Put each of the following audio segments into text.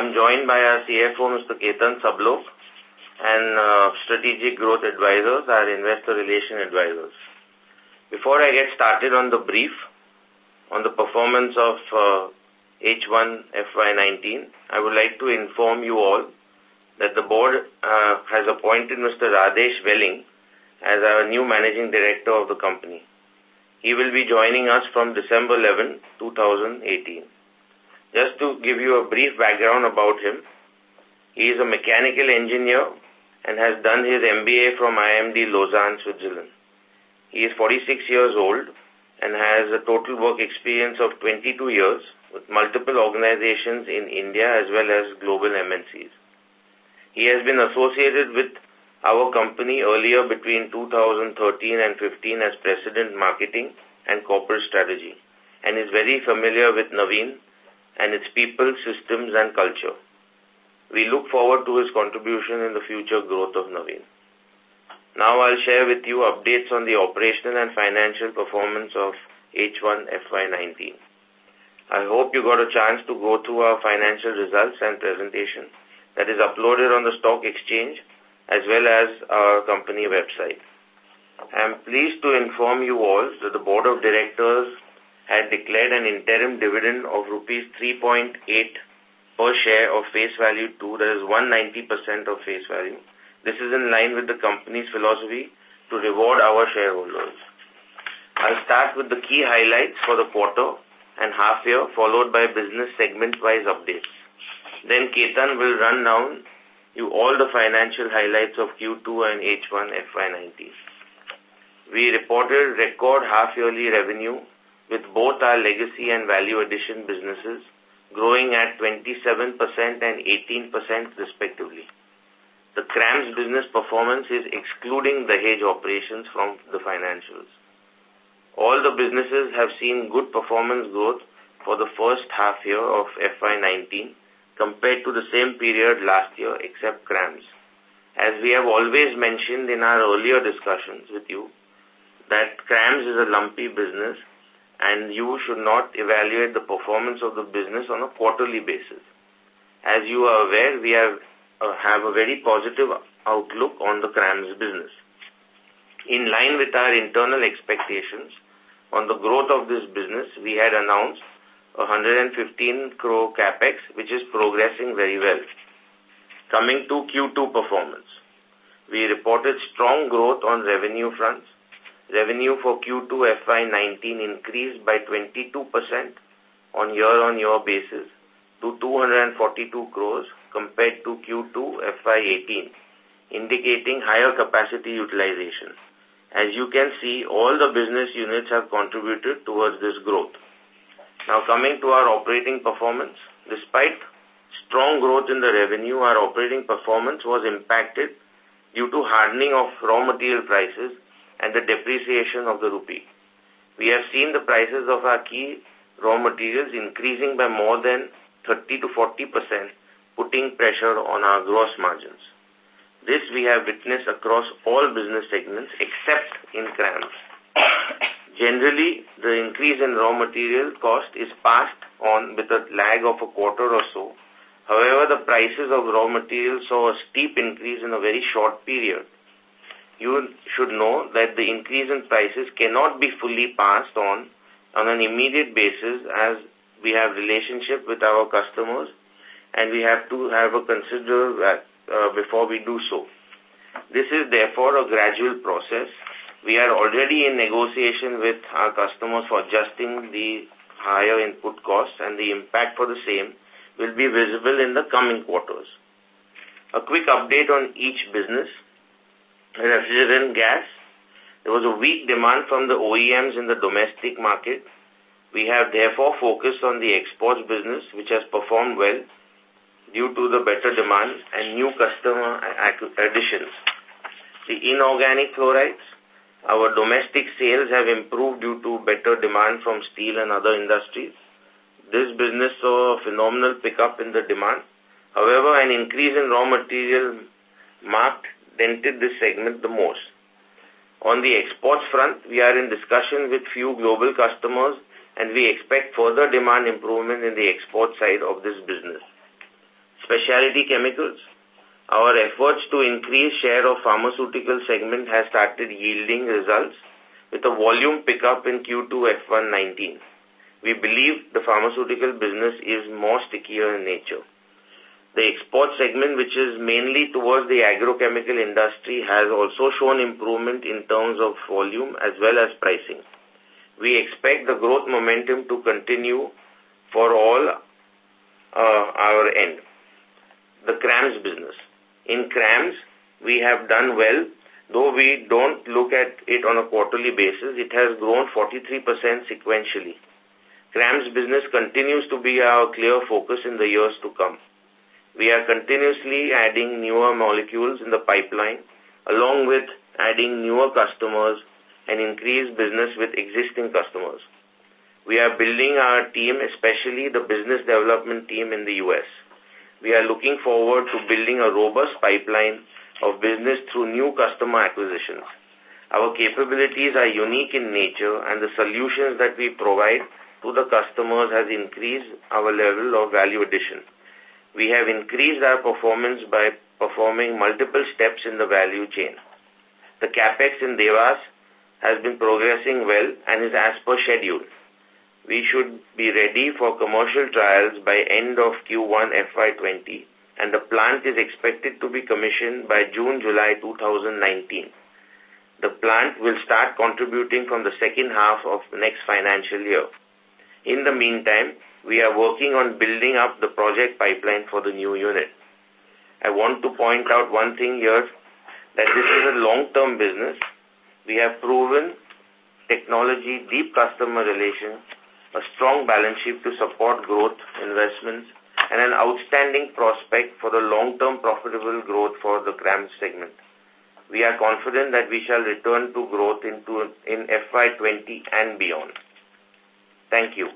I'm joined by our CFO, Mr. Ketan Sablok, and uh, Strategic Growth Advisors, our Investor Relation Advisors. Before I get started on the brief on the performance of uh, H1 FY19, I would like to inform you all that the board uh, has appointed Mr. Radhesh Welling as our new Managing Director of the company. He will be joining us from December 11, 2018. Just to give you a brief background about him, he is a mechanical engineer and has done his MBA from IMD Lausanne, Switzerland. He is 46 years old and has a total work experience of 22 years with multiple organizations in India as well as global MNCs. He has been associated with our company earlier between 2013 and 15 as President Marketing and Corporate Strategy and is very familiar with Navin and its people, systems and culture. We look forward to his contribution in the future growth of Navin. Now I'll share with you updates on the operational and financial performance of H1 FY19. I hope you got a chance to go through our financial results and presentation that is uploaded on the stock exchange as well as our company website. I am pleased to inform you all that the Board of Directors had declared an interim dividend of rupees 3.8 per share of face value 2, that is 190% of face value, this is in line with the company's philosophy to reward our shareholders. I'll start with the key highlights for the quarter and half year, followed by business segment-wise updates. Then Ketan will run down you all the financial highlights of Q2 and H1 FY19. We reported record half-yearly revenue with both our legacy and value addition businesses growing at 27% and 18% respectively. The CRAMS business performance is excluding the Dahej operations from the financials. All the businesses have seen good performance growth for the first half year of FY19 compared to the same period last year except CRAMS. As we have always mentioned in our earlier discussions with you, that CRAMS is a lumpy business and you should not evaluate the performance of the business on a quarterly basis. As you are aware, we have uh, have a very positive outlook on the CRAMS business. In line with our internal expectations on the growth of this business, we had announced 115 crore capex, which is progressing very well. Coming to Q2 performance, we reported strong growth on revenue fronts. Revenue for Q2 FY19 increased by 22% on year-on-year -year basis to 242 crores compared to Q2 FY18, indicating higher capacity utilization. As you can see, all the business units have contributed towards this growth. Now coming to our operating performance, despite strong growth in the revenue, our operating performance was impacted due to hardening of raw material prices and the depreciation of the rupee. We have seen the prices of our key raw materials increasing by more than 30 to 40 percent, putting pressure on our gross margins. This we have witnessed across all business segments except in CRAMS. Generally, the increase in raw material cost is passed on with a lag of a quarter or so. However, the prices of raw materials saw a steep increase in a very short period. You should know that the increase in prices cannot be fully passed on on an immediate basis as we have relationship with our customers and we have to have a consider uh, before we do so. This is therefore a gradual process. We are already in negotiation with our customers for adjusting the higher input costs and the impact for the same will be visible in the coming quarters. A quick update on each business. Refrigerant gas. There was a weak demand from the OEMs in the domestic market we have therefore focused on the exports business, which has performed well due to the better demand and new customer additions. The inorganic fluorides, our domestic sales have improved due to better demand from steel and other industries. This business saw a phenomenal pickup in the demand. However, an increase in raw material marked dented this segment the most. On the exports front, we are in discussion with few global customers and we expect further demand improvement in the export side of this business. specialty chemicals, our efforts to increase share of pharmaceutical segment has started yielding results with a volume pickup in Q2 FY19. We believe the pharmaceutical business is more stickier in nature. The export segment, which is mainly towards the agrochemical industry, has also shown improvement in terms of volume as well as pricing. We expect the growth momentum to continue for all uh, our end. The CRAMS business. In CRAMS, we have done well, though we don't look at it on a quarterly basis. It has grown 43% sequentially. CRAMS business continues to be our clear focus in the years to come. We are continuously adding newer molecules in the pipeline, along with adding newer customers and increased business with existing customers. We are building our team, especially the business development team in the U.S. We are looking forward to building a robust pipeline of business through new customer acquisitions. Our capabilities are unique in nature and the solutions that we provide to the customers has increased our level of value addition. We have increased our performance by performing multiple steps in the value chain. The CAPEX in Dewas has been progressing well and is as per schedule. We should be ready for commercial trials by end of Q1 FY20 and the plant is expected to be commissioned by June-July 2019. The plant will start contributing from the second half of next financial year. In the meantime, we are working on building up the project pipeline for the new unit. I want to point out one thing here, that this is a long-term business. We have proven technology, deep customer relations, a strong balance sheet to support growth investments, and an outstanding prospect for the long-term profitable growth for the CRAMS segment. We are confident that we shall return to growth into in FY20 and beyond. Thank you.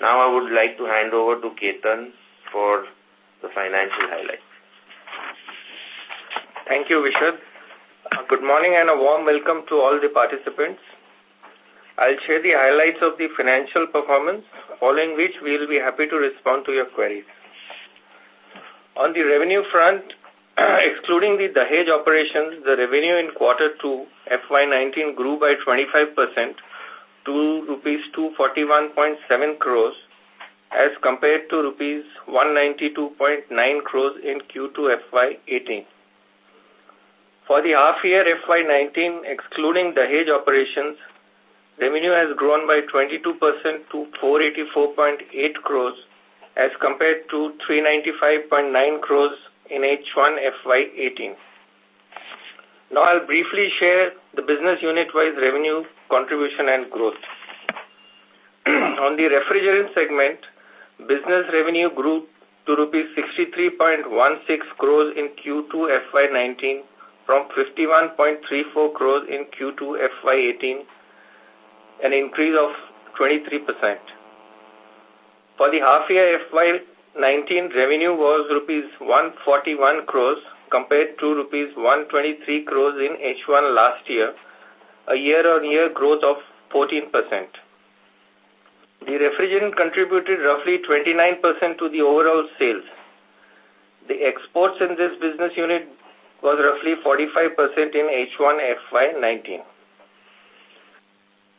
Now I would like to hand over to Ketan for the financial highlights. Thank you, Vishad. Uh, good morning and a warm welcome to all the participants. I'll share the highlights of the financial performance, following which we will be happy to respond to your queries. On the revenue front, excluding the Dahej operations, the revenue in quarter 2 FY19 grew by 25% to rupees 241.7 crores as compared to rupees 192.9 crores in Q2 FY18. For the half year FY19, excluding the Dahej operations, revenue has grown by 22% to 484.8 crores as compared to 395.9 crores in H1 FY18. Now I'll briefly share the business unit-wise revenue contribution and growth. On the refrigerant segment, business revenue grew to rupees 63.16 crores in Q2 FY19 from 51.34 crores in Q2 FY18, an increase of 23%. For the half year FY19, revenue was rupees 141 crores compared to rupees 123 crores in H1 last year, a year-on-year -year growth of 14%. The refrigerant contributed roughly 29% to the overall sales. The exports in this business unit was roughly 45% in H1 FY19.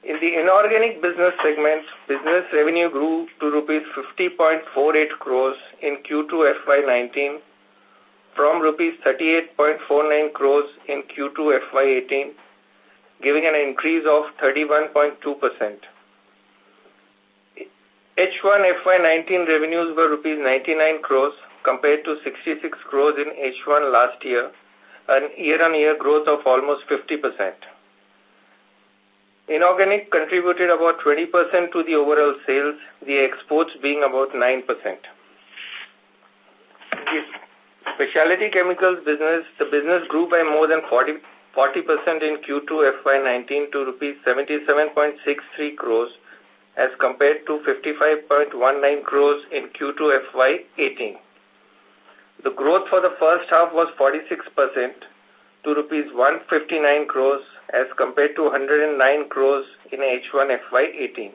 In the inorganic business segment, business revenue grew to rupees 50.48 crores in Q2 FY19 from rupees 38.49 crores in Q2 FY18, giving an increase of 31.2%. H1 FY19 revenues were rupees 99 crores compared to 66 crores in H1 last year, an year-on-year -year growth of almost 50%. Inorganic contributed about 20% to the overall sales, the exports being about 9%. Specialty chemicals business, the business grew by more than 40, 40% in Q2 FY19 to rupees 77.63 crores as compared to 55.19 crores in Q2 FY18. The growth for the first half was 46% to rupees 159 crores as compared to 109 crores in H1 FY18.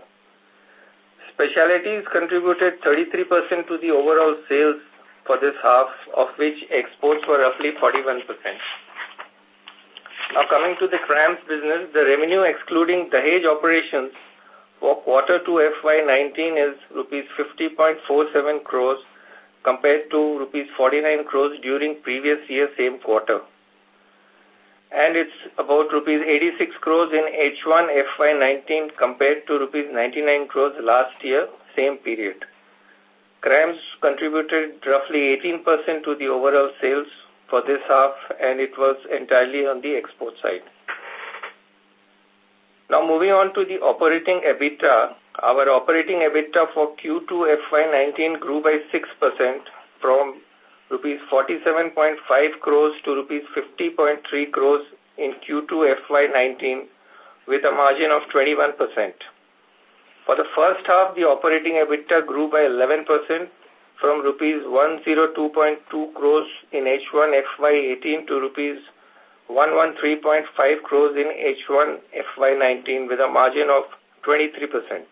Specialities contributed 33% to the overall sales for this half, of which exports were roughly 41%. Now coming to the CRAMS business, the revenue excluding the Dahej operations for quarter 2 FY19 is rupees 50.47 crores compared to rupees 49 crores during previous year same quarter. And it's about rupees 86 crores in H1 FY19 compared to rupees 99 crores last year same period. CRAMS contributed roughly 18% to the overall sales for this half and it was entirely on the export side. Now moving on to the operating EBITDA, our operating EBITDA for Q2 FY19 grew by 6% from rupees 47.5 crores to rupees 50.3 crores in Q2 FY19 with a margin of 21%. For the first half, the operating EBITDA grew by 11% from rupees 102.2 crores in H1 FY18 to rupees 113.5 crores in H1 FY19 with a margin of 23%.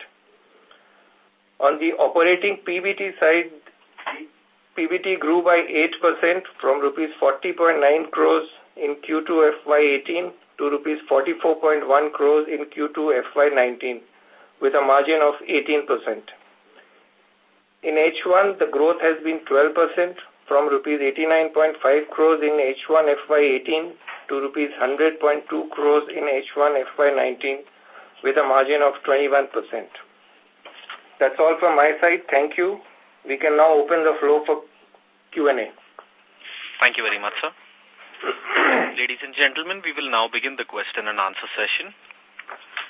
On the operating PBT side, PBT grew by 8% from rupees 40.9 crores in Q2 FY18 to rupees 44.1 crores in Q2 FY19 with a margin of 18%. In H1, the growth has been 12% from rupees 89.5 crores in H1 FY18 to rupees 100.2 crores in H1 FY19 with a margin of 21%. That's all from my side. Thank you. We can now open the floor for Q&A. Thank you very much, sir. Ladies and gentlemen, we will now begin the question and answer session.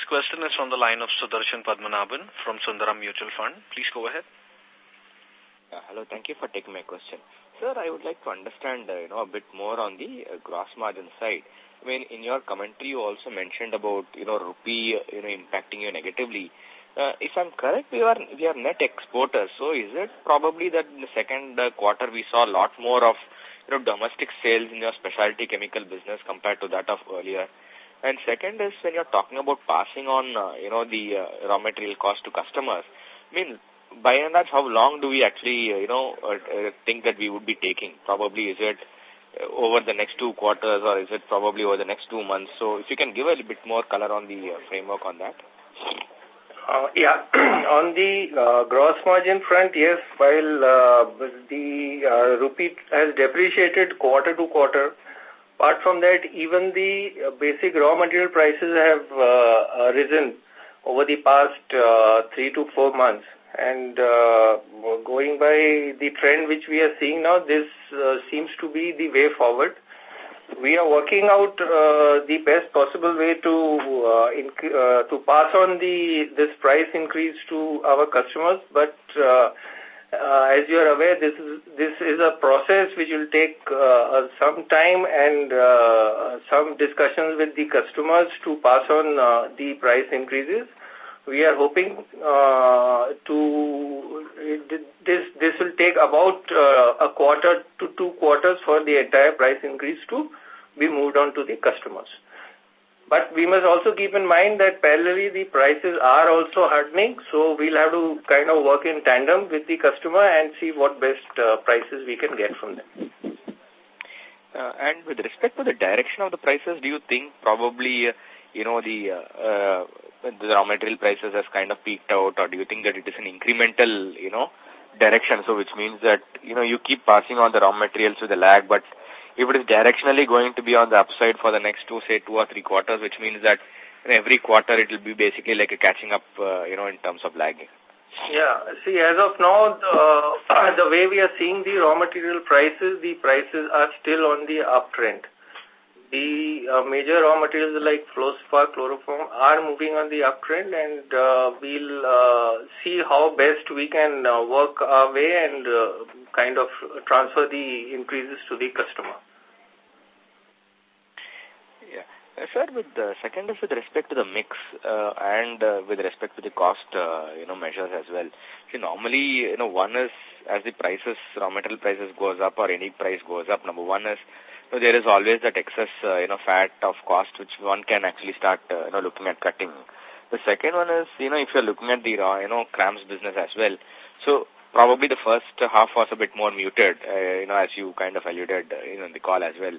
first question is from the line of Sudarshan Padmanabhan from Sundaram Mutual Fund. Please go ahead. Uh, hello, thank you for taking my question. Sir, I would like to understand uh, you know, a bit more on the uh, gross margin side. I mean, in your commentary, you also mentioned about, you know, rupee, you know, impacting you negatively. Uh, if I'm correct, we are, we are net exporters. So is it probably that in the second uh, quarter we saw a lot more of, you know, domestic sales in your specialty chemical business compared to that of earlier? And second is when you're talking about passing on, uh, you know, the uh, raw material cost to customers, I mean, by and large, how long do we actually, uh, you know, uh, uh, think that we would be taking? Probably is it uh, over the next two quarters or is it probably over the next two months? So if you can give a little bit more color on the uh, framework on that. Uh, yeah, on the uh, gross margin front, yes, while uh, the uh, rupee has depreciated quarter to quarter, Apart from that, even the basic raw material prices have uh, uh, risen over the past uh, three to four months. And uh, going by the trend which we are seeing now, this uh, seems to be the way forward. We are working out uh, the best possible way to uh, uh, to pass on the this price increase to our customers, but uh, uh, as you are aware, this is this is a process which will take uh, some time and uh, some discussions with the customers to pass on uh, the price increases. We are hoping uh, to this this will take about uh, a quarter to two quarters for the entire price increase to be moved on to the customers. But we must also keep in mind that parallelly the prices are also hardening, so we'll have to kind of work in tandem with the customer and see what best uh, prices we can get from them. Uh, and with respect to the direction of the prices, do you think probably, uh, you know, the, uh, the raw material prices has kind of peaked out or do you think that it is an incremental, you know, direction? So which means that, you know, you keep passing on the raw materials with a lag, but if it is directionally going to be on the upside for the next two, say, two or three quarters, which means that every quarter it will be basically like a catching up, uh, you know, in terms of lagging. Yeah, see, as of now, the, the way we are seeing the raw material prices, the prices are still on the uptrend. the uh, major raw materials like fluorspar, chloroform are moving on the uptrend and uh, we'll uh, see how best we can uh, work our way and kind of transfer the increases to the customer. Yeah. Uh, sir, with the second is with respect to the mix uh, and uh, with respect to the cost, uh, you know, measures as well. See, normally, you know, one is as the prices, raw material prices goes up or any price goes up, number one is so there is always that excess, uh, you know, fat of cost which one can actually start, uh, you know, looking at cutting. The second one is, you know, if you're looking at the, raw, you know, CRAMS business as well. So probably the first half was a bit more muted, uh, you know, as you kind of alluded, uh, you know, in the call as well.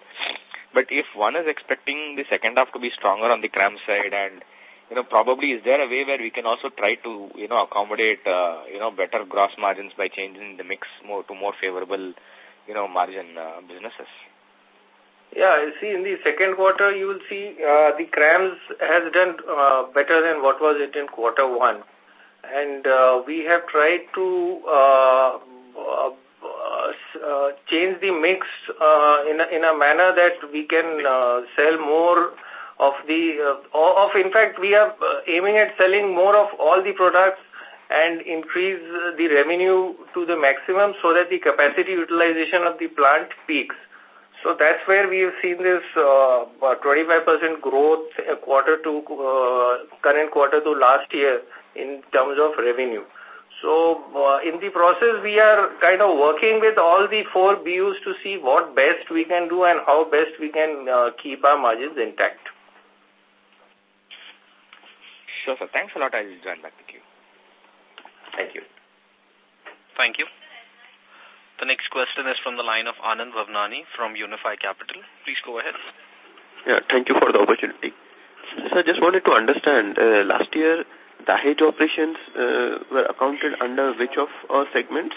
But if one is expecting the second half to be stronger on the CRAMS side and, you know, probably is there a way where we can also try to, you know, accommodate, uh, you know, better gross margins by changing the mix more to more favorable, you know, margin uh, businesses? Yeah, you see, in the second quarter, you will see uh, the CRAMS has done uh, better than what was it in quarter one. And uh, we have tried to uh, uh, change the mix uh, in, a, in a manner that we can uh, sell more of the, uh, of in fact, we are uh, aiming at selling more of all the products and increase the revenue to the maximum so that the capacity utilization of the plant peaks. So that's where we have seen this 25% uh, growth quarter to uh, current quarter to last year in terms of revenue. So uh, in the process, we are kind of working with all the four BUs to see what best we can do and how best we can uh, keep our margins intact. Sure, sir. Thanks a lot. I'll join back with you. Thank you. Thank you. The next question is from the line of Anand Vavnani from Unify Capital. Please go ahead. Yeah, thank you for the opportunity. So I just wanted to understand, uh, last year, the Dahej operations uh, were accounted under which of our segments?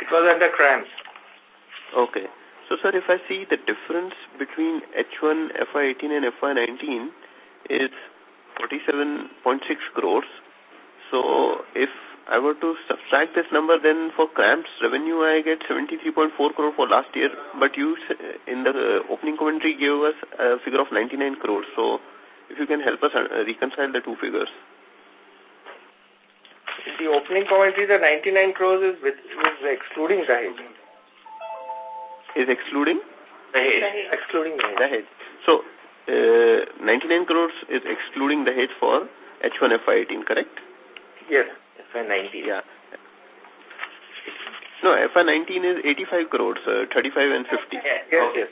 It was under CRAMS. Okay. So, sir, if I see the difference between H1 FY18 and FY19 is 47.6 crores. So, if I were to subtract this number, then for CRAMS revenue, I get 73.4 crore for last year. But you, in the opening commentary, gave us a figure of 99 crores. So, if you can help us uh, reconcile the two figures. The opening commentary, the 99 crores is, with, is excluding Dahej. Is excluding? Dahej. Excluding Dahej. Dahej. So, uh, 99 crores is excluding the Dahej for H1 FY18, correct? Yes. FY19. Yeah. No, FY19 is 85 crores, uh, 35 and 50. Yes, yes.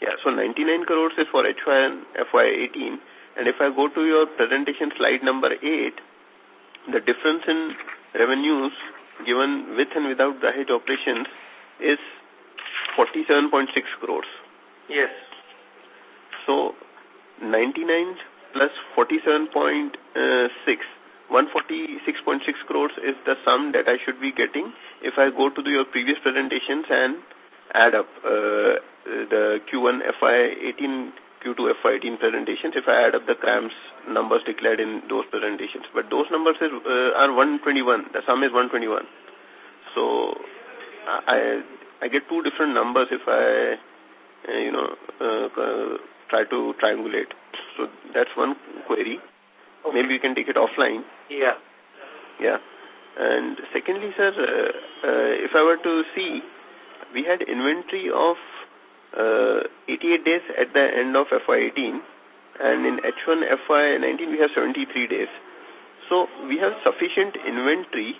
Yeah, so 99 crores is for H1 FY18. And if I go to your presentation slide number 8, the difference in revenues given with and without the Dahej operations is 47.6 crores. Yes. So 99 plus 47.6 146.6 crores is the sum that I should be getting if I go to the, your previous presentations and add up uh, the Q1 FY18, Q2 FY18 presentations, if I add up the CRAMS numbers declared in those presentations. But those numbers is, uh, are 121. The sum is 121. So I I get two different numbers if I, uh, you know, uh, try to triangulate. So that's one query. Okay. Maybe we can take it offline. Yeah. Yeah. And secondly, sir, uh, uh, if I were to see, we had inventory of uh, 88 days at the end of FY18 and in H1 FY19 we have 73 days. So we have sufficient inventory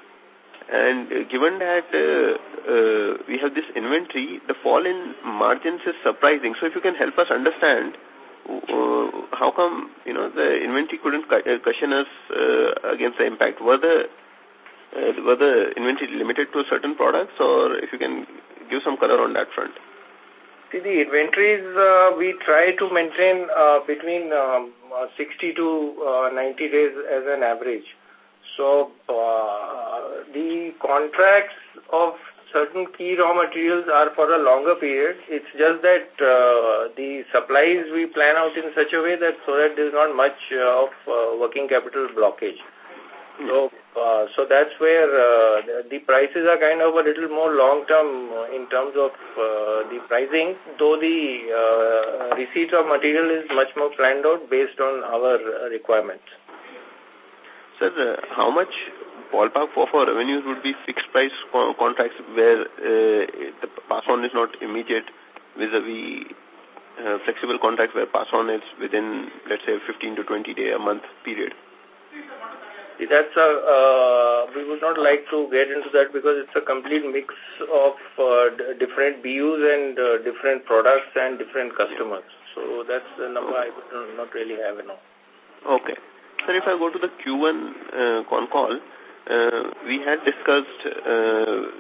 and given that uh, uh, we have this inventory, the fall in margins is surprising. So if you can help us understand uh, how come, you know, the inventory couldn't uh, cushion us uh, against the impact? Were the, uh, were the inventory limited to certain products or if you can give some color on that front? See, the inventories uh, we try to maintain uh, between um, uh, 60 to uh, 90 days as an average. So, uh, the contracts of certain key raw materials are for a longer period. It's just that uh, the supplies we plan out in such a way that so that there's not much uh, of uh, working capital blockage. So uh, so that's where uh, the, prices are kind of a little more long-term uh, in terms of uh, the pricing, though the uh, receipt of material is much more planned out based on our requirements. Sir, uh, how much ballpark for our revenues would be fixed price co contracts where uh, the pass-on is not immediate vis-a-vis -vis, flexible contracts where pass-on is within, let's say, 15 to 20 day a month period? That's a, uh, we would not like to get into that because it's a complete mix of uh, different BUs and uh, different products and different customers. So that's the number I would not really have enough. Okay. Sir, if I go to the Q1 uh, con call, we had discussed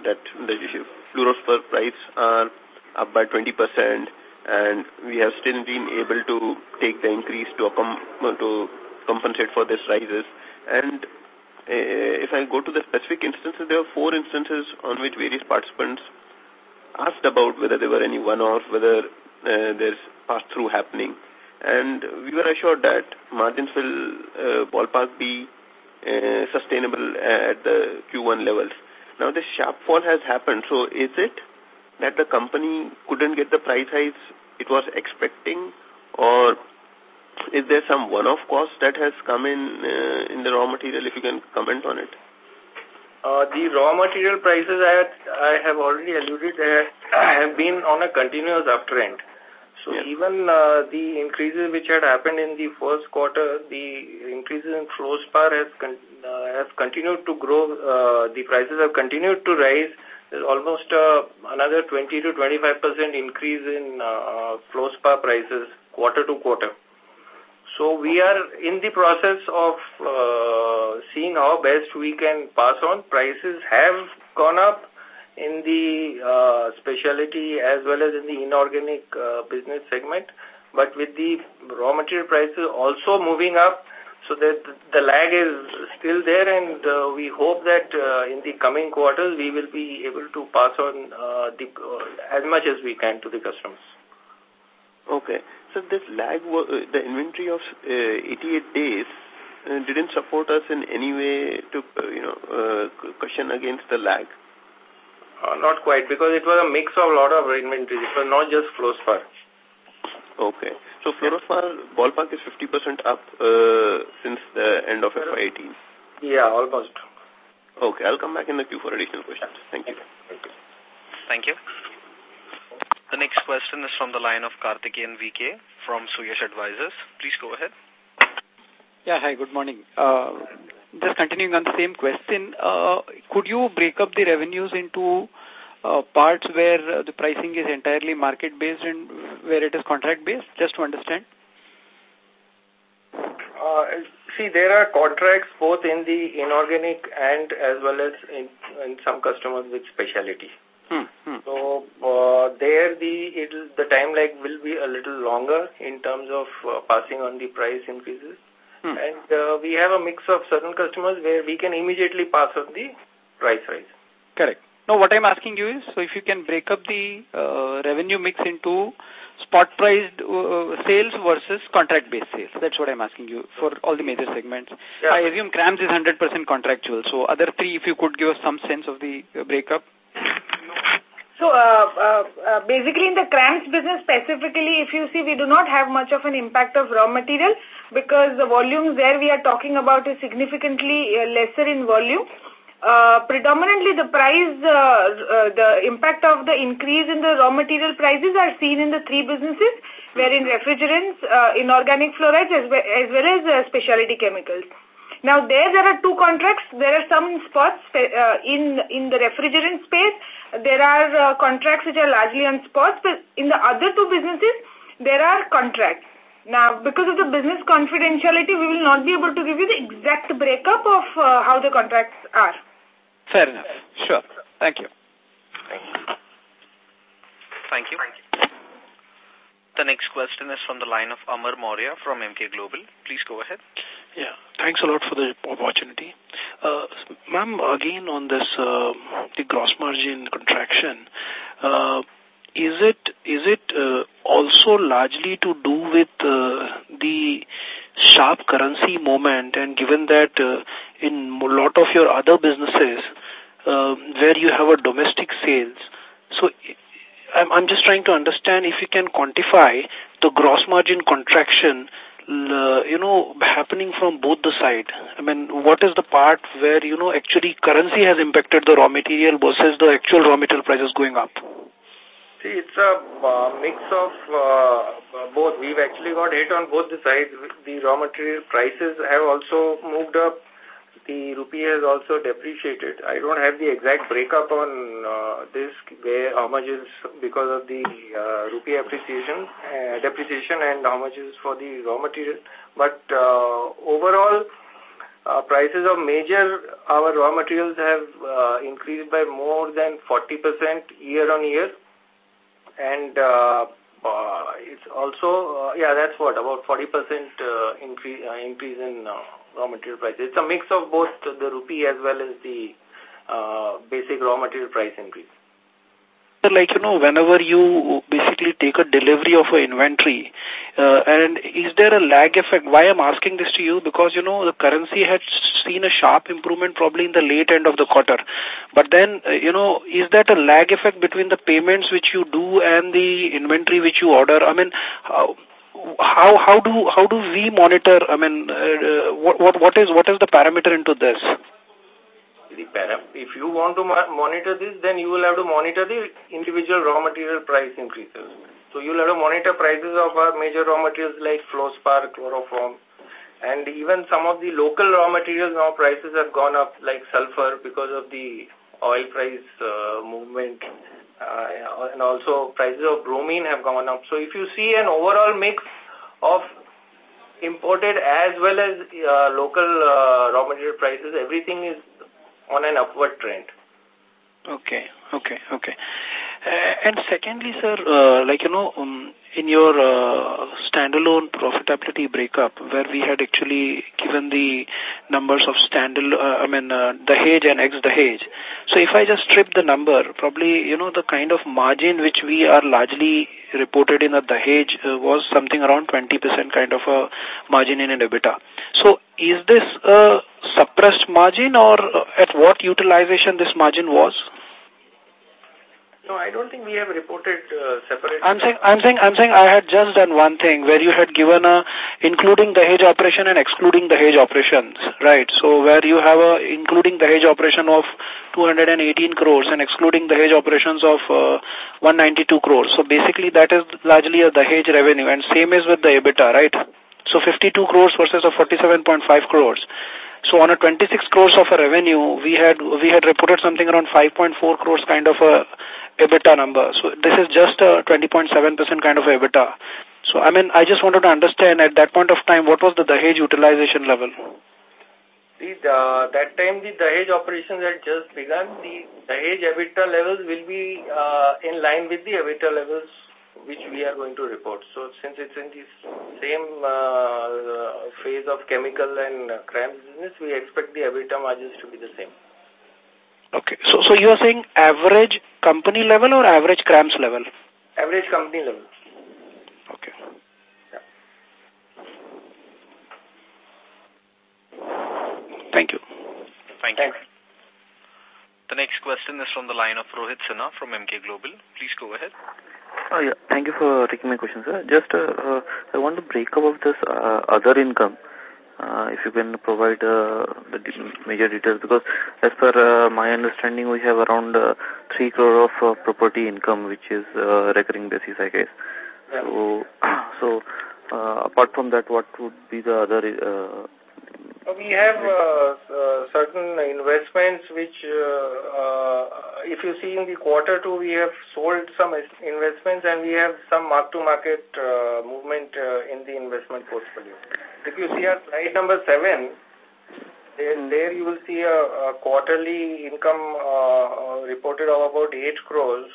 that the fluorospar price are up by 20% and we have still been able to take the increase to, to compensate for this rises. And uh, if I go to the specific instances, there are four instances on which various participants asked about whether there were any one-off, whether uh, there's pass-through happening. And we were assured that margins will uh, ballpark be uh, sustainable at the Q1 levels. Now, this sharp fall has happened. So, is it that the company couldn't get the price hikes it was expecting, or is there some one-off cost that has come in uh, in the raw material, if you can comment on it? Uh, the raw material prices I, had, I have already alluded that have been on a continuous uptrend. So yeah. even uh, the increases which had happened in the first quarter, the increases in fluorospar has con uh, have continued to grow. Uh, the prices have continued to rise. There's almost uh, another 20 to 25 percent increase in uh, fluorospar prices quarter to quarter. So we are in the process of uh, seeing how best we can pass on. Prices have gone up in the uh, specialty as well as in the inorganic uh, business segment. But with the raw material prices also moving up, so that the lag is still there and we hope that in the coming quarters we will be able to pass on uh, the, as much as we can to the customers. Okay. So this lag, uh, the inventory of uh, 88 days uh, didn't support us in any way to, uh, you know, uh, cushion against the lag? Uh, not quite, because it was a mix of a lot of inventories. It was not just fluorospar. Okay. So fluorospar ballpark is 50% up uh, since the end of FY18? Yeah, almost. Okay, I'll come back in the queue for additional questions. Thank you. Thank you. Thank you. The next question is from the line of Karthikeyan VK from Suyash Advisors. Please go ahead. Yeah, hi, good morning. Uh, just continuing on the same question, uh, could you break up the revenues into uh, parts where the pricing is entirely market-based and where it is contract-based, just to understand? Uh, see, there are contracts both in the inorganic and as well as in, in some customers with specialty. Hmm, hmm. So uh, there the it'll, the time lag will be a little longer in terms of uh, passing on the price increases. Hmm. And uh, we have a mix of certain customers where we can immediately pass on the price rise. Correct. No, what I'm asking you is, so if you can break up the uh, revenue mix into spot priced uh, sales versus contract-based sales. That's what I'm asking you for all the major segments. Yeah. I assume CRAMS is 100% contractual. So other three, if you could give us some sense of the uh, breakup. So, uh, uh, uh, basically in the CRAMS business specifically, if you see, we do not have much of an impact of raw material because the volumes there we are talking about is significantly uh, lesser in volume. Uh, predominantly the price, uh, the impact of the increase in the raw material prices are seen in the three businesses, wherein refrigerants, inorganic fluorides as well as, specialty chemicals. Now there, there are two contracts. There are some spots uh, in in the refrigerant space. There are uh, contracts which are largely on spots, but in the other two businesses, there are contracts. Now, because of the business confidentiality, we will not be able to give you the exact breakup of uh, how the contracts are. Fair enough. Sure. Thank you. Thank you. Thank you. The next question is from the line of Amar Maurya from Emkay Global. Please go ahead. Yeah, thanks a lot for the opportunity. Uh, Ma'am, again on this, uh, the gross margin contraction, uh, is it is it uh, also largely to do with uh, the sharp currency moment and given that uh, in a lot of your other businesses uh, where you have a domestic sales, so I'm, I'm just trying to understand if you can quantify the gross margin contraction you know, happening from both the side? I mean, what is the part where, you know, actually currency has impacted the raw material versus the actual raw material prices going up? See, it's a uh, mix of uh, both. We've actually got hit on both the sides. The raw material prices have also moved up the rupee has also depreciated. I don't have the exact breakup on uh, this, where how much is because of the uh, rupee appreciation, uh, depreciation and how much is for the raw material. But uh, overall, uh, prices of major, our raw materials have uh, increased by more than 40% year on year. And uh, uh, it's also, uh, yeah, that's what, about 40% uh, increase, uh, increase in uh, raw material prices. It's a mix of both the rupee as well as the uh, basic raw material price increase. Like, you know, whenever you basically take a delivery of an inventory, uh, and is there a lag effect? Why I'm asking this to you? Because, you know, the currency had seen a sharp improvement probably in the late end of the quarter. But then, uh, you know, is that a lag effect between the payments which you do and the inventory which you order? I mean, how, how how do how do we monitor? I mean, uh, what what what is what is the parameter into this? If you want to monitor this, then you will have to monitor the individual raw material price increases. So you will have to monitor prices of our major raw materials like fluorspar, chloroform, and even some of the local raw materials now prices have gone up like sulfur because of the oil price uh, movement uh, and also prices of bromine have gone up. So if you see an overall mix of imported as well as uh, local uh, raw material prices, everything is on an upward trend. Okay, okay, okay. Uh, and secondly, sir, uh, like, you know, um, in your uh, standalone profitability breakup, where we had actually given the numbers of standalone, uh, I mean, uh, Dahej and ex-Dahej. So if I just strip the number, probably, you know, the kind of margin which we are largely reported in the Dahej uh, was something around 20% kind of a margin in an EBITDA. So is this a suppressed margin or at what utilization this margin was? No, I don't think we have reported uh, separate. I'm saying, I'm saying, I'm saying, I had just done one thing where you had given a including the Dahej operation and excluding the Dahej operations, right? So where you have a including the Dahej operation of 218 crores and excluding the Dahej operations of uh, 192 crores. So basically, that is largely a Dahej revenue, and same is with the EBITDA, right? So 52 crores versus a 47.5 crores. So on a 26 crores of a revenue, we had we had reported something around 5.4 crores kind of a EBITDA number. So this is just a 20.7% kind of EBITDA. So I mean, I just wanted to understand at that point of time what was the Dahej utilization level. The, that time the Dahej operations had just begun. The Dahej EBITDA levels will be uh, in line with the EBITDA levels which we are going to report. So since it's in the same uh, phase of chemical and uh, CRAMS business, we expect the EBITDA margins to be the same. Okay. So, so you are saying average company level or average CRAMS level? Average company level. Okay. Yeah. Thank you. Thank you. The next question is from the line of Rohit Sinha from Emkay Global. Please go ahead. Oh, yeah. Thank you for taking my question, sir. Just, uh, uh, I want to break up of this uh, other income. Uh, if you can provide uh, the major details, because as per uh, my understanding, we have around uh, 3 crore of uh, property income, which is uh, recurring basis, I guess. So, so uh, apart from that, what would be the other uh, we have uh, uh, certain investments which, uh, uh, if you see in the quarter two, we have sold some investments and we have some mark-to-market uh, movement uh, in the investment portfolio. If you see our slide number seven, there, there you will see a, a quarterly income uh, reported of about 8 crores,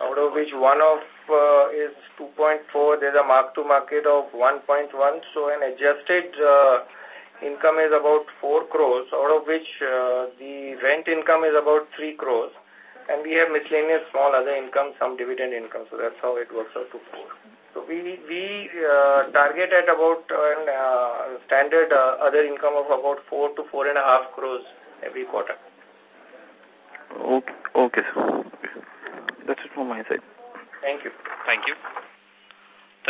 out of which one of uh, is 2.4. There's a mark-to-market of 1.1. So an adjusted uh, income is about 4 crores, out of which uh, the rent income is about 3 crores. And we have miscellaneous small other income, some dividend income. So that's how it works out to 4. So we, we uh, target at about an uh, standard uh, other income of about 4 to 4.5 crores every quarter. Okay, okay, sir. That's it from my side. Thank you. Thank you.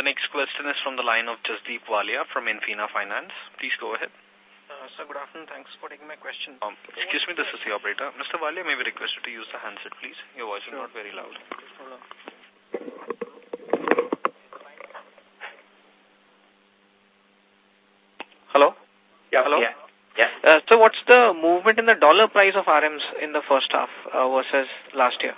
The next question is from the line of Jasdeep Walia from Infina Finance. Please go ahead. Uh, sir, good afternoon. Thanks for taking my question. Um, excuse me, this is the operator. Mr. Walia, may we request you to use the handset, please? Your voice sure. is not very loud. Hello? Yeah. Hello? Yeah. Yeah. Uh, so what's the movement in the dollar price of RMs in the first half uh, versus last year?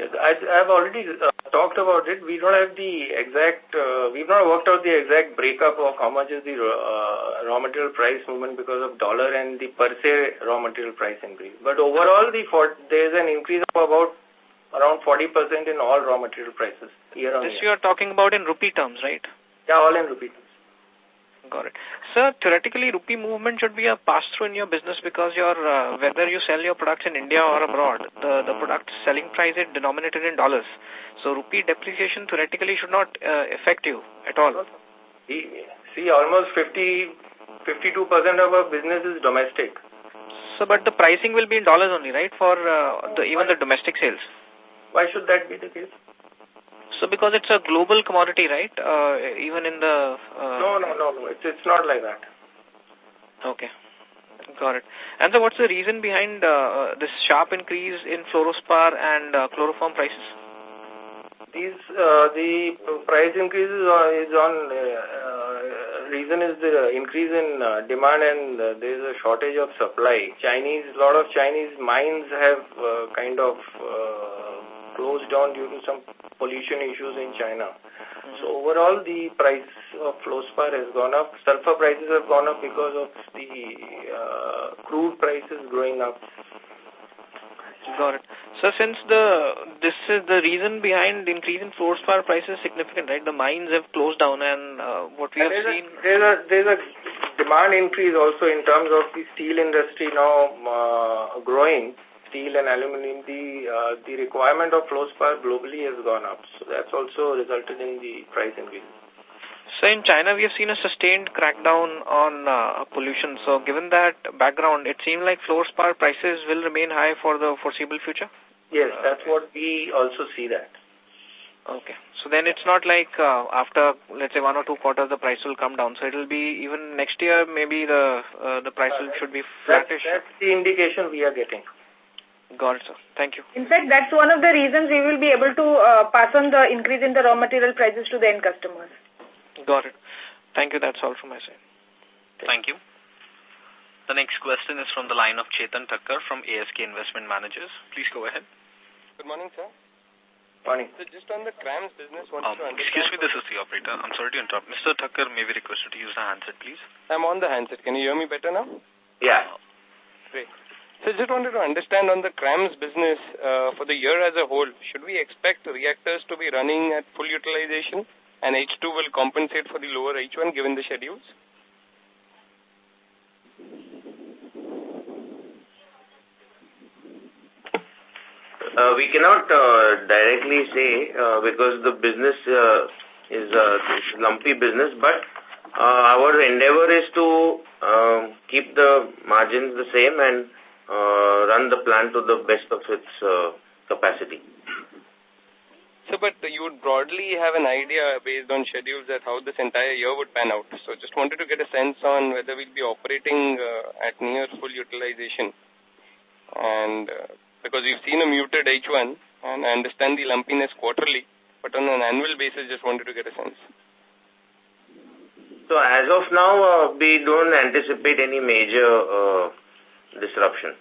Yes, I, I've already uh, talked about it. We don't have the exact, uh, we've not worked out the exact breakup of how much is the uh, raw material price movement because of dollar and the per se raw material price increase. But overall, the for, there's an increase of about around 40% in all raw material prices year on This year. you are talking about in rupee terms, right? Yeah, all in rupee terms. Got it. Sir, theoretically, rupee movement should be a pass-through in your business because your uh, whether you sell your products in India or abroad, the, the product selling price is denominated in dollars. So rupee depreciation theoretically should not uh, affect you at all. See, almost 50, 52% of our business is domestic. So, but the pricing will be in dollars only, right, for uh, the, even the domestic sales? Why should that be the case? So because it's a global commodity, right? Uh, even in the... Uh, no, no, no, no. It's, it's not like that. Okay. Got it. And so what's the reason behind uh, this sharp increase in fluorospar and uh, chloroform prices? These, uh, the price increases is on, uh, reason is the increase in uh, demand and uh, there is a shortage of supply. Chinese, a lot of Chinese mines have uh, kind of uh, closed down due to some pollution issues in China. So overall, the price of fluorospar has gone up. Sulfur prices have gone up because of the uh, crude prices growing up. Got it. So since the this is the reason behind the increase in fluorospar prices significant, right? The mines have closed down, and uh, what we and have there's seen. A, there's a there's a demand increase also in terms of the steel industry now uh, growing steel and aluminum, the uh, the requirement of fluorospar globally has gone up. So that's also resulted in the price increase. So in China, we have seen a sustained crackdown on uh, pollution. So given that background, it seems like fluorospar prices will remain high for the foreseeable future? Yes, that's what we also see that. Okay. So then it's not like uh, after, let's say, one or two quarters, the price will come down. So it will be even next year, maybe the uh, the price will, should be flattish. That's, that's the indication we are getting. Got it, sir. Thank you. In fact, that's one of the reasons we will be able to uh, pass on the increase in the raw material prices to the end customers. Got it. Thank you. That's all from my side. Thank you. The next question is from the line of Chetan Thakkar from ASK Investment Managers. Please go ahead. Good morning, sir. Morning. So just on the CRAMS business, um, to Excuse me, this is the operator. I'm sorry to interrupt. Mr. Thakkar, may we request you to use the handset, please? I'm on the handset. Can you hear me better now? Yeah. Great. So just wanted to understand on the CRAMS business uh, for the year as a whole, should we expect reactors to be running at full utilization and H2 will compensate for the lower H1 given the schedules? Uh, we cannot uh, directly say uh, because the business uh, is a lumpy business, but our endeavor is to um, keep the margins the same and uh, run the plant to the best of its uh, capacity. So, but you would broadly have an idea based on schedules that how this entire year would pan out. So, just wanted to get a sense on whether we'll be operating uh, at near full utilization. And uh, because we've seen a muted H1, and I understand the lumpiness quarterly, but on an annual basis, just wanted to get a sense. So, as of now, uh, we don't anticipate any major uh, disruption.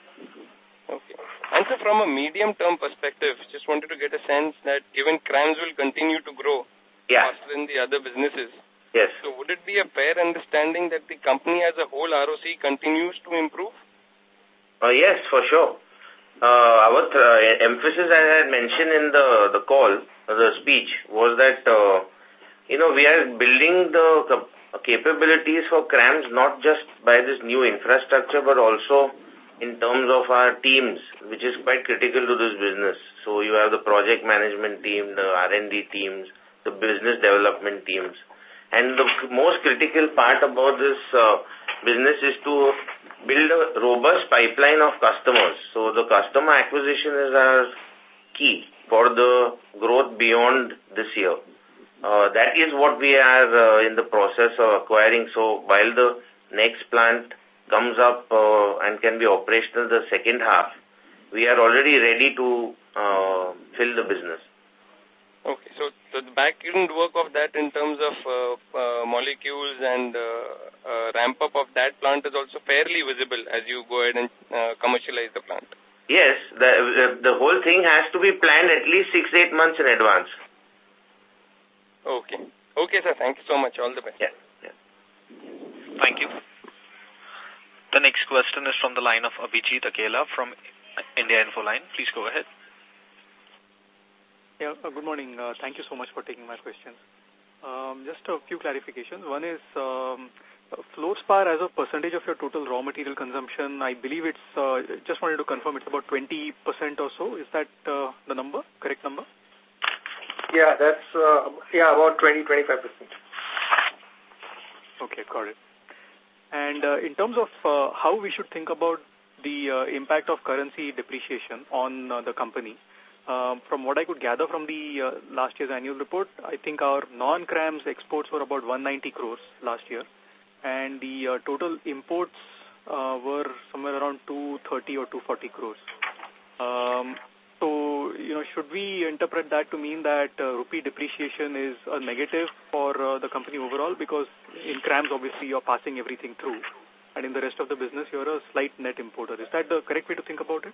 Okay. And so from a medium-term perspective, just wanted to get a sense that given CRAMS will continue to grow yeah. faster than the other businesses, yes. so would it be a fair understanding that the company as a whole ROC continues to improve? Uh, yes, for sure. Uh, our uh, emphasis, as I had mentioned in the, the call, uh, the speech, was that, uh, you know, we are building the capabilities for CRAMS not just by this new infrastructure, but also in terms of our teams, which is quite critical to this business. So you have the project management team, the R&D teams, the business development teams. And the most critical part about this uh, business is to build a robust pipeline of customers. So the customer acquisition is our key for the growth beyond this year. Uh, that is what we are uh, in the process of acquiring. So while the next plant comes up uh, and can be operational the second half, we are already ready to uh, fill the business. Okay, so, so the back-end work of that in terms of uh, uh, molecules and uh, uh, ramp-up of that plant is also fairly visible as you go ahead and uh, commercialize the plant. Yes, the, the whole thing has to be planned at least six, eight months in advance. Okay. Okay, sir. Thank you so much. All the best. Yeah. yeah. Thank you. The next question is from the line of Abhijit Akella from India Infoline. Please go ahead. Yeah, uh, good morning. Uh, thank you so much for taking my questions. Um, just a few clarifications. One is um, fluorspar as a percentage of your total raw material consumption, I believe it's, uh, just wanted to confirm it's about 20% or so. Is that uh, the number, correct number? Yeah, that's, uh, yeah, about 20-25%. Okay, got it. And uh, in terms of uh, how we should think about the uh, impact of currency depreciation on uh, the company, um, from what I could gather from the uh, last year's annual report, I think our non-CRAMS exports were about 190 crores last year, and the uh, total imports uh, were somewhere around 230 or 240 crores. Um, so, you know, should we interpret that to mean that uh, rupee depreciation is a negative for uh, the company overall? Because in CRAMS, obviously, you're passing everything through. And in the rest of the business, you're a slight net importer. Is that the correct way to think about it?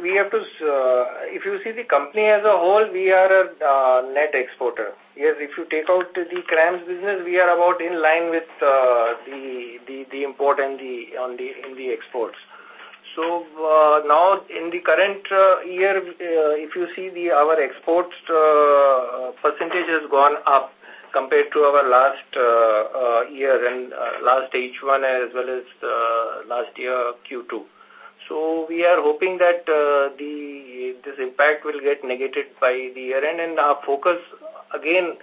we have to, uh, if you see the company as a whole, we are a net exporter. Yes, if you take out the CRAMS business, we are about in line with the, the the import and the on the in the exports. So uh, now in the current uh, year, uh, if you see the our exports uh, percentage has gone up compared to our last uh, uh, year and uh, last H1 as well as uh, last year Q2. So we are hoping that uh, the this impact will get negated by the year end and our focus again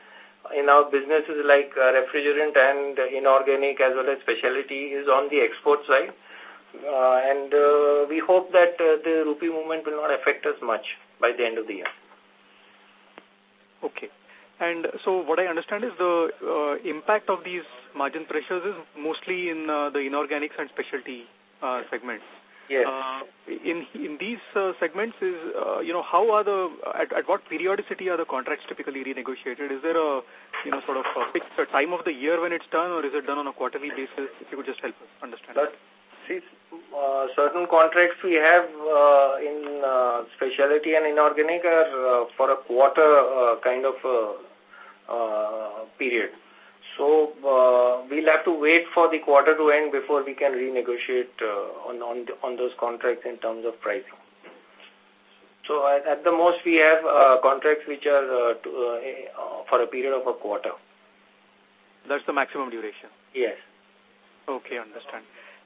in our businesses like uh, refrigerant and inorganic as well as specialty is on the export side. Uh, and uh, we hope that uh, the rupee movement will not affect us much by the end of the year. Okay. And so what I understand is the uh, impact of these margin pressures is mostly in uh, the inorganics and specialty uh, segments. Yes. Uh, in in these uh, segments, is uh, you know how are the at, at what periodicity are the contracts typically renegotiated? Is there a you know sort of a fixed time of the year when it's done, or is it done on a quarterly basis? If you could just help us understand. But see, uh, certain contracts we have uh, in uh, specialty and inorganic are uh, for a quarter uh, kind of uh, uh, period. So uh, we'll have to wait for the quarter to end before we can renegotiate uh, on on, the, on those contracts in terms of pricing. So at, at the most we have uh, contracts which are uh, to, uh, for a period of a quarter. That's the maximum duration. Yes. Okay, understand.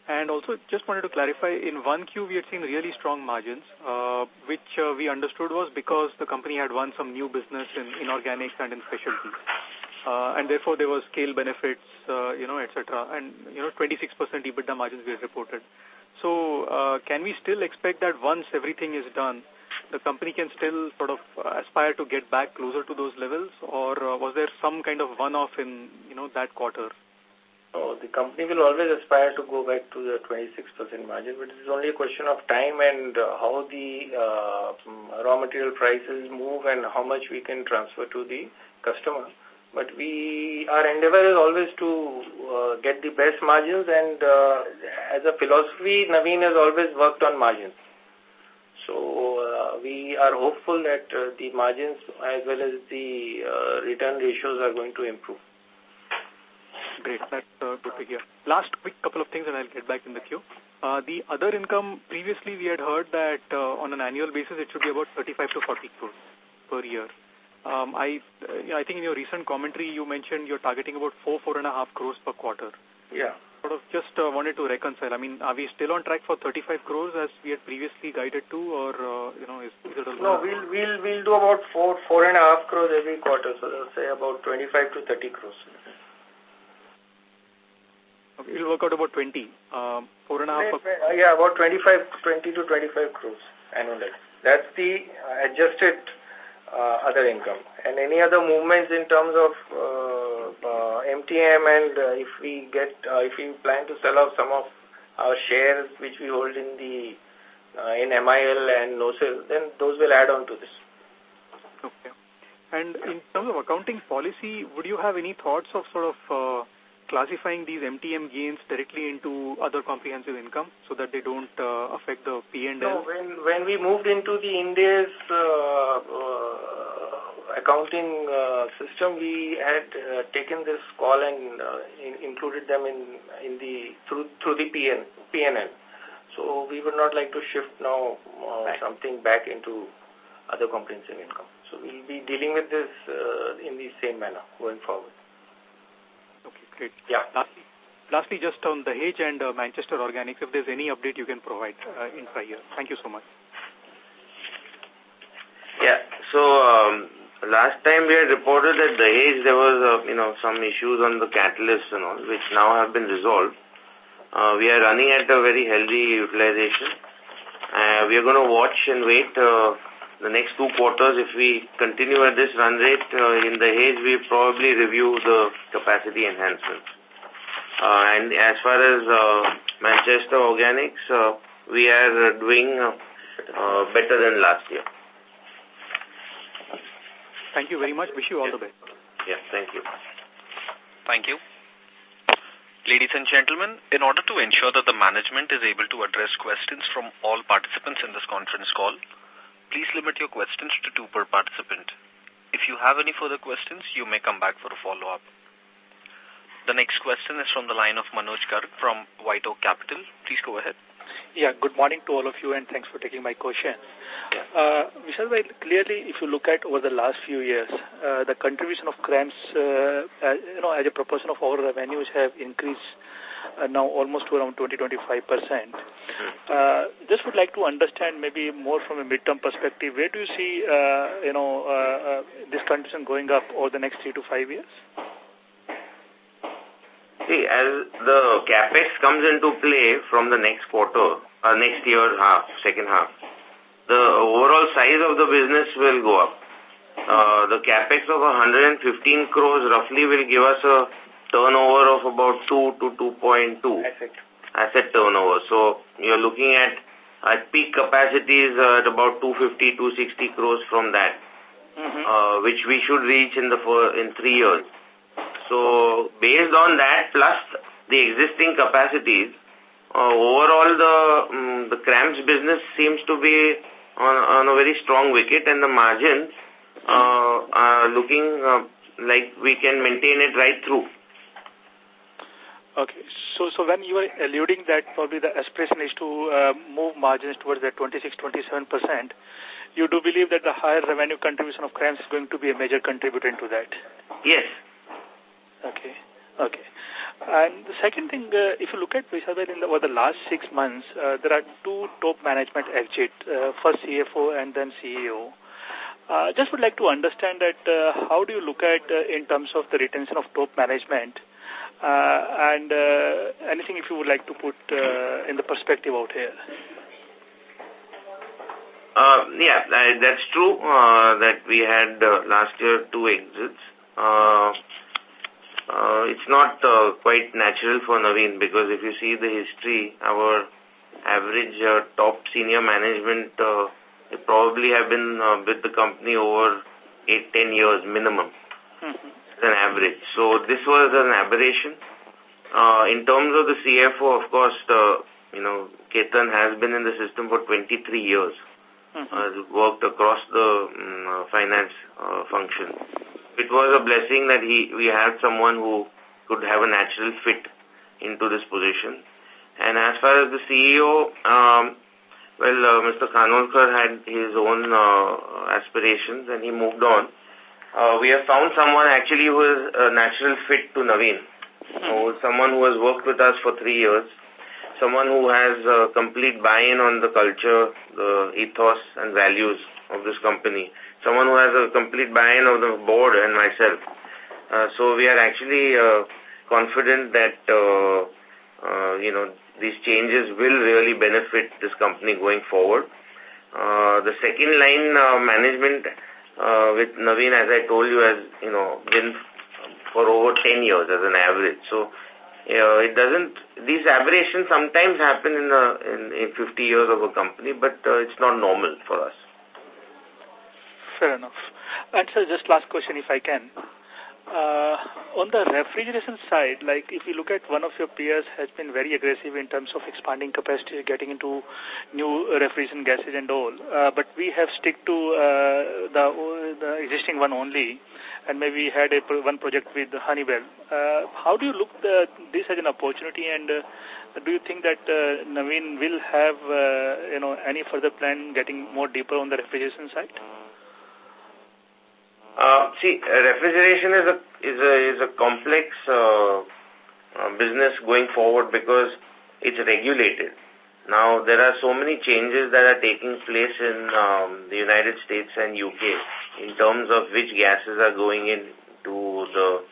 And also, just wanted to clarify, in 1Q, we had seen really strong margins, uh, which uh, we understood was because the company had won some new business in inorganics and in specialties uh, and therefore there was scale benefits, uh, you know, etc. And, you know, 26% EBITDA margins we had reported. So uh, can we still expect that once everything is done, the company can still sort of aspire to get back closer to those levels, or uh, was there some kind of one-off in, you know, that quarter? Oh, the company will always aspire to go back to the 26% margin, but it's only a question of time and uh, how the uh, raw material prices move and how much we can transfer to the customer. But we, our endeavor is always to uh, get the best margins and uh, as a philosophy, Navin has always worked on margins. So uh, we are hopeful that uh, the margins as well as the return ratios are going to improve. Great, that's uh, good to hear. Last quick couple of things and I'll get back in the queue. Uh, the other income, previously we had heard that uh, on an annual basis it should be about 35 to 40 crores per year. Um, I, uh, I think in your recent commentary you mentioned you're targeting about four, four and a half crores per quarter. Yeah. sort of just uh, wanted to reconcile. I mean, are we still on track for 35 crores as we had previously guided to, or uh, you know, is, is it a no? We'll we'll we'll do about four four and a half crores every quarter. So let's say about 25 to 30 crores. Okay, it'll work out about 20. Um, four and a half. Uh, yeah, about 25, 20 to 25 crores annually. That's the adjusted uh, other income. And any other movements in terms of uh, uh, MTM and uh, if we get, uh, if we plan to sell off some of our shares which we hold in the uh, in MIL and NOCIL, then those will add on to this. Okay. And in terms of accounting policy, would you have any thoughts of sort of uh, classifying these MTM gains directly into other comprehensive income so that they don't uh, affect the P&L? No, when, when we moved into the Ind AS uh, uh, accounting uh, system, we had uh, taken this call and uh, in, included them in in the through through the PN, PNL. So we would not like to shift now uh, right. something back into other comprehensive income. So we'll be dealing with this uh, in the same manner going forward. Great. Yeah. Lastly, lastly just on Dahej and uh, Manchester Organics, if there's any update you can provide uh, in year. Thank you so much. Yeah, so um, last time we had reported that the Dahej there was, uh, you know, some issues on the catalysts and all, which now have been resolved. Uh, we are running at a very healthy utilization. Uh, we are going to watch and wait uh, the next two quarters, if we continue at this run rate uh, in the Dahej, we probably review the capacity enhancements. Uh, and as far as uh, Manchester Organics, uh, we are doing uh, uh, better than last year. Thank you very much. Wish you all the best. Yeah, thank you. Thank you. Ladies and gentlemen, in order to ensure that the management is able to address questions from all participants in this conference call, please limit your questions to two per participant. If you have any further questions, you may come back for a follow-up. The next question is from the line of Manoj Garg from White Oak Capital. Please go ahead. Yeah, good morning to all of you and thanks for taking my question. Yeah. Uh, Vishal clearly if you look at over the last few years, uh, the contribution of CRAMS, uh, uh, you know, as a proportion of our revenues have increased uh, now almost to around 20-25%. Uh, just would like to understand maybe more from a midterm perspective, where do you see, uh, you know, uh, uh, this condition going up over the next three to five years? See, as the capex comes into play from the next quarter, uh, next year half, second half, the overall size of the business will go up. Uh, the capex of 115 crores roughly will give us a turnover of about 2 to 2.2 asset. asset turnover. So you're looking at at peak capacities uh, at about 250, 260 crores from that, mm -hmm. uh, which we should reach in the in three years. So based on that, plus the existing capacities, uh, overall the um, the CRAMS business seems to be on, on a very strong wicket and the margins uh, are looking uh, like we can maintain it right through. Okay. So, so when you are alluding that probably the aspiration is to uh, move margins towards that 26-27%, you do believe that the higher revenue contribution of CRAMS is going to be a major contributor into that? Yes. Okay. Okay. And the second thing, uh, if you look at Vishadar in the, over the last six months, uh, there are two top management exit, uh, first CFO and then CEO. Uh, just would like to understand that uh, how do you look at uh, in terms of the retention of top management and uh, anything if you would like to put uh, in the perspective out here. Uh, yeah, that's true uh, that we had uh, last year two exits. Uh, uh, it's not uh, quite natural for Navin because if you see the history, our average uh, top senior management uh, probably have been uh, with the company over eight, ten years minimum. Mm -hmm an average. So this was an aberration. Uh, in terms of the CFO, of course, the, you know, Ketan has been in the system for 23 years. Mm -hmm. Has worked across the um, finance uh, function. It was a blessing that he we had someone who could have a natural fit into this position. And as far as the CEO, um, well, uh, Mr. Khanolkar had his own uh, aspirations and he moved on. Uh, we have found someone actually who is a natural fit to Navin. or someone who has worked with us for three years, someone who has a complete buy-in on the culture, the ethos and values of this company, someone who has a complete buy-in of the board and myself. Uh, so we are actually uh, confident that, uh, uh, you know, these changes will really benefit this company going forward. Uh, the second line uh, management uh, with Navin, as I told you, has, you know, been for over 10 years as an average. So uh, it doesn't, these aberrations sometimes happen in, a, in, in 50 years of a company, but uh, it's not normal for us. Fair enough. And so just last question if I can. Uh, on the refrigeration side, like if you look at one of your peers has been very aggressive in terms of expanding capacity, getting into new refrigeration gases and all, uh, but we have stick to uh, the, the existing one only, and maybe had a one project with Honeywell. Uh, how do you look the, this as an opportunity, and uh, do you think that uh, Navin will have uh, you know any further plan getting more deeper on the refrigeration side? Uh, see, refrigeration is a is a is a complex uh, uh, business going forward because it's regulated. Now there are so many changes that are taking place in um, the United States and UK in terms of which gases are going into the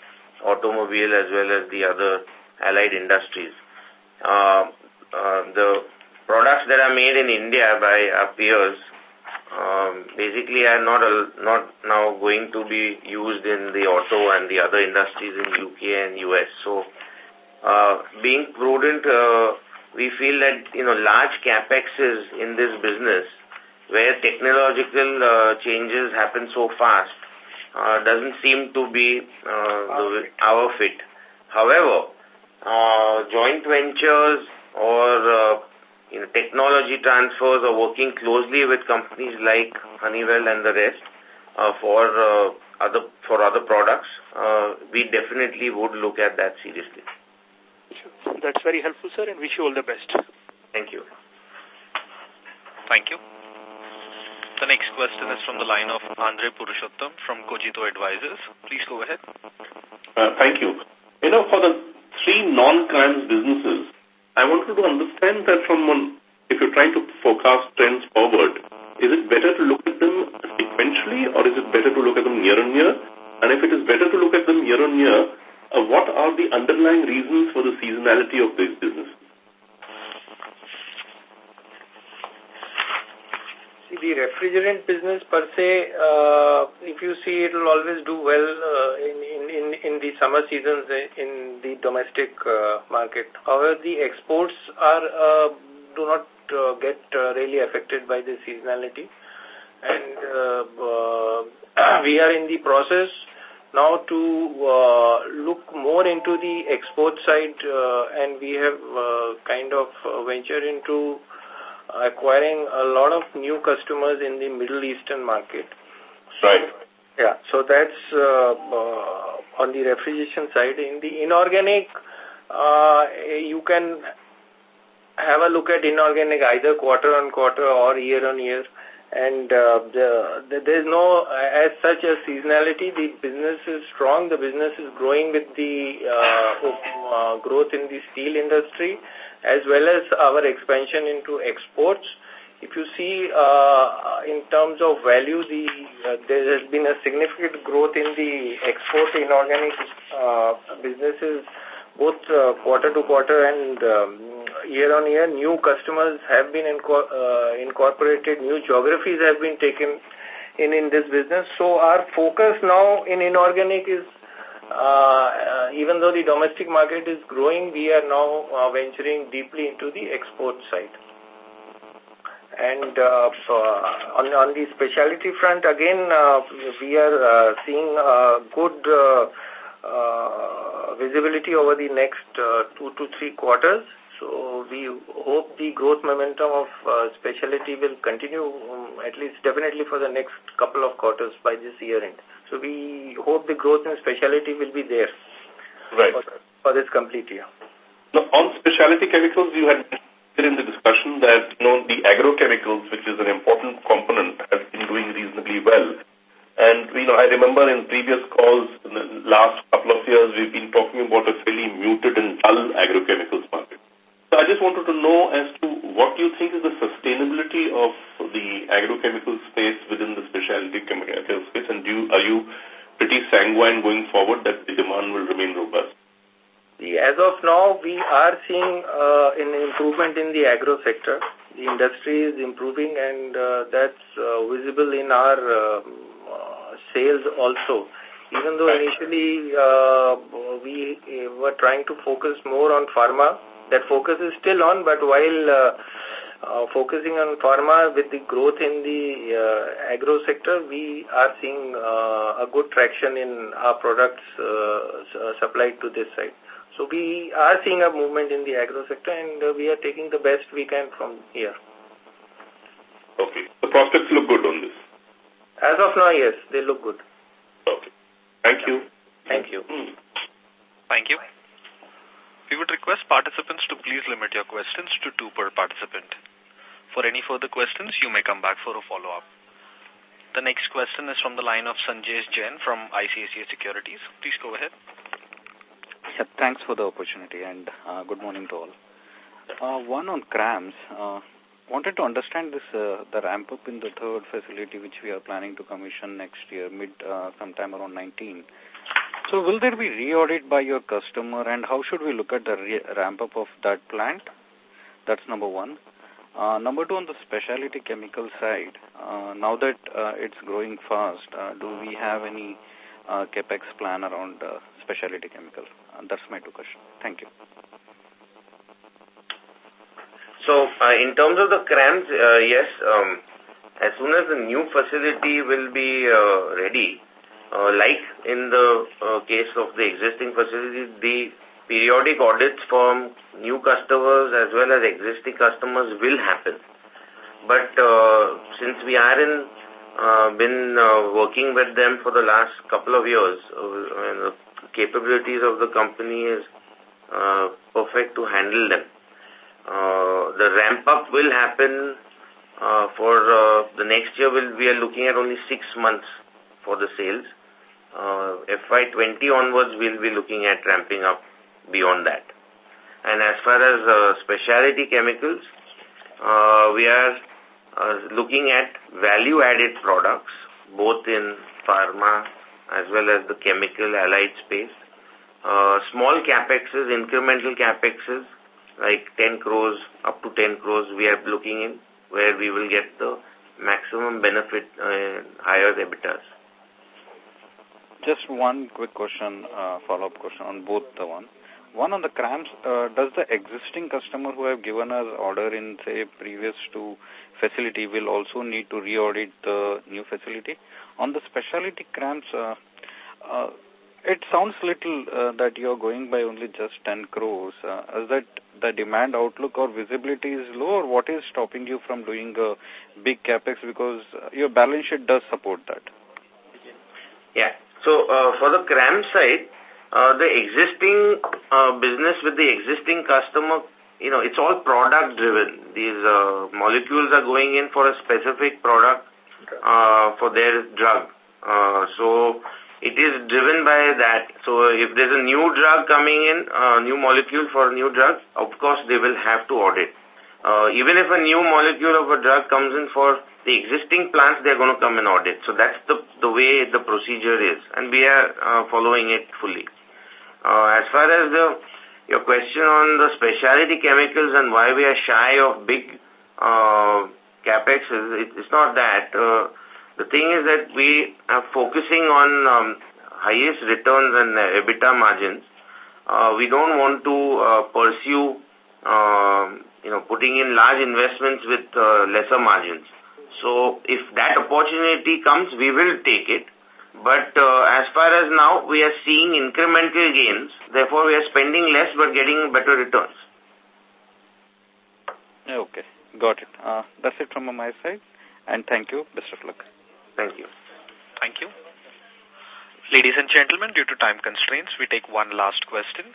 automobile as well as the other allied industries. Uh, uh, the products that are made in India by our peers um, basically are not not now going to be used in the auto and the other industries in UK and US. So, uh, being prudent, uh, we feel that you know large capexes in this business, where technological uh, changes happen so fast, uh, doesn't seem to be uh, the, our fit. However, uh, joint ventures or uh, you know, technology transfers or working closely with companies like Honeywell and the rest uh, for uh, other for other products, uh, we definitely would look at that seriously. That's very helpful, sir, and wish you all the best. Thank you. Thank you. The next question is from the line of Andre Purushottam from Cogito Advisors. Please go ahead. Uh, thank you. You know, for the three non-CRAMS businesses, I wanted to understand that from one, if you're trying to forecast trends forward, is it better to look at them sequentially or is it better to look at them year on year? And if it is better to look at them year on year, uh, what are the underlying reasons for the seasonality of this business? See, the refrigerant business per se, uh, if you see, it will always do well uh, in, in, in the summer seasons in the domestic uh, market. However, the exports are uh, do not uh, get uh, really affected by the seasonality. And uh, uh, we are in the process now to uh, look more into the export side uh, and we have uh, kind of uh, ventured into acquiring a lot of new customers in the Middle Eastern market. Right. Yeah, so that's uh, uh, on the refrigeration side. In the inorganic, uh, you can have a look at inorganic either quarter on quarter or year on year. And uh, the, the, there's no, as such a seasonality, the business is strong, the business is growing with the uh, uh, growth in the steel industry as well as our expansion into exports. If you see uh, in terms of value, the uh, there has been a significant growth in the export inorganic uh, businesses, both uh, quarter to quarter and um, year on year. New customers have been uh, incorporated, new geographies have been taken in in this business. So our focus now in inorganic is uh, even though the domestic market is growing, we are now uh, venturing deeply into the export side. And uh, so on, on the specialty front, again, we are seeing good visibility over the next two to three quarters. So we hope the growth momentum of uh, specialty will continue um, at least definitely for the next couple of quarters by this year end. So we hope the growth in specialty will be there right. for, for this complete year. Now, on specialty chemicals, you had in the discussion that you know the agrochemicals, which is an important component, has been doing reasonably well. And you know, I remember in previous calls in the last couple of years, we've been talking about a fairly muted and dull agrochemicals market. So I just wanted to know as to what you think is the sustainability of the agrochemical space within the specialty chemical space, and do you, are you pretty sanguine going forward that the demand will remain robust? As of now, we are seeing uh, an improvement in the agro sector. The industry is improving and uh, that's uh, visible in our uh, sales also. Even though initially uh, we were trying to focus more on pharma, that focus is still on, but while uh, uh, focusing on pharma with the growth in the uh, agro sector, we are seeing uh, a good traction in our products uh, supplied to this side. So we are seeing a movement in the agro sector and uh, we are taking the best we can from here. Okay. The prospects look good on this. As of now, yes, they look good. Okay. Thank you. Thank you. Thank you. We would request participants to please limit your questions to two per participant. For any further questions, you may come back for a follow-up. The next question is from the line of Sanjay Jain from ICICI Securities. Please go ahead. Yeah, thanks for the opportunity and uh, good morning to all. Uh, one on CRAMS. Uh, wanted to understand this the ramp up in the third facility which we are planning to commission next year, mid sometime around 19. So will there be re-audit by your customer and how should we look at the ramp up of that plant? That's number one. Uh, number two, on the specialty chemical side, uh, now that uh, it's growing fast, uh, do we have any uh, capex plan around uh, specialty chemical? Uh, that's my two questions. Thank you. So, uh, in terms of the CRAMS, uh, yes, um, as soon as the new facility will be uh, ready, uh, like in the uh, case of the existing facility, the periodic audits from new customers as well as existing customers will happen. But uh, since we are in, uh, been uh, working with them for the last couple of years, uh, the capabilities of the company is uh, perfect to handle them. Uh, the ramp up will happen uh, for uh, the next year. Will we are looking at only six months for the sales. Uh, FY20 onwards, we'll be looking at ramping up beyond that. And as far as uh, specialty chemicals, uh, we are looking at value-added products, both in pharma as well as the chemical allied space. Uh, small capexes, incremental capexes, like 10 crores, up to 10 crores, we are looking in, where we will get the maximum benefit, uh, higher EBITDAs. Just one quick question, uh, follow-up question on both the one. One on the CRAMS, uh, does the existing customer who have given us order in, say, previous to facility will also need to re-audit the new facility? On the specialty CRAMS, uh, uh, it sounds little uh, that you're going by only just 10 crores. Is that the demand outlook or visibility is low or what is stopping you from doing a big capex because your balance sheet does support that? Yeah. So uh, for the CRAM side, uh, the existing uh, business with the existing customer, you know, it's all product driven. These uh, molecules are going in for a specific product uh, for their drug. Uh, so it is driven by that. So if there's a new drug coming in, a uh, new molecule for a new drug, of course they will have to audit. Uh, even if a new molecule of a drug comes in for the existing plants, they're going to come and audit. So that's the, the way the procedure is. And we are uh, following it fully. Uh, as far as the your question on the specialty chemicals and why we are shy of big uh, capex, it, it's not that. Uh, the thing is that we are focusing on um, highest returns and EBITDA margins. Uh, we don't want to uh, pursue, uh, you know, putting in large investments with uh, lesser margins. So if that opportunity comes, we will take it. But uh, as far as now, we are seeing incremental gains. Therefore, we are spending less but getting better returns. Okay, got it. Uh, that's it from my side. And thank you. Best of luck. Thank you. Thank you. Ladies and gentlemen, due to time constraints, we take one last question.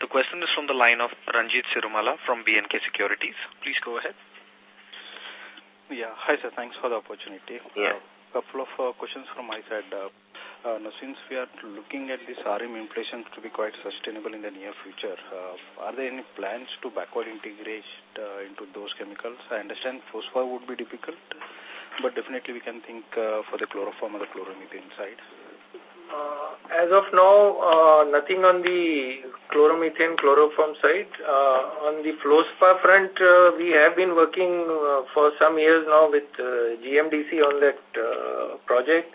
The question is from the line of Ranjit Cirumalla from B&K Securities. Please go ahead. Yeah. Hi, sir. Thanks for the opportunity. Yeah. A couple of uh, questions from my side. Uh, Uh, now, since we are looking at this RM inflation to be quite sustainable in the near future, uh, are there any plans to backward integrate uh, into those chemicals? I understand phosphor would be difficult, but definitely we can think uh, for the chloroform or the chloromethane side. Uh, as of now, uh, nothing on the chloromethane chloroform side. Uh, on the fluorspar front, uh, we have been working uh, for some years now with uh, GMDC on that uh, project.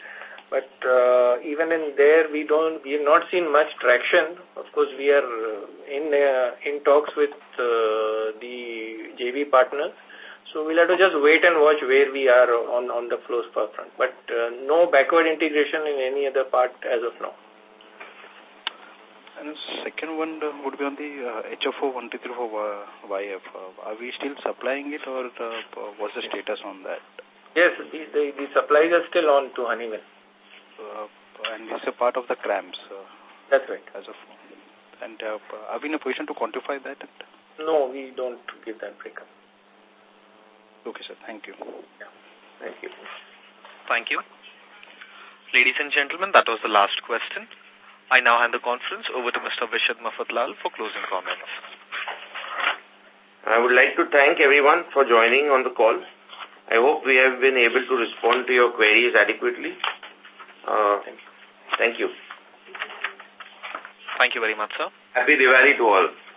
But uh, even in there, we don't, we have not seen much traction. Of course, we are uh, in uh, in talks with uh, the JV partners. So we'll have to just wait and watch where we are on, on the fluorspar front. But uh, no backward integration in any other part as of now. And the second one uh, would be on the uh, HFO 1334 uh, YF. Uh, are we still supplying it or uh, what's the status on that? Yes, the, the, the supplies are still on to Honeywell. Uh, and it's a part of the CRAMS. Uh, That's right. As of and uh, are we in a position to quantify that? No, we don't give that breakup. Okay, sir. Thank you. Yeah. Thank you. Thank you. Ladies and gentlemen, that was the last question. I now hand the conference over to Mr. Vishad Mafatlal for closing comments. I would like to thank everyone for joining on the call. I hope we have been able to respond to your queries adequately. Uh, thank you. Thank you very much, sir. Happy Diwali to all.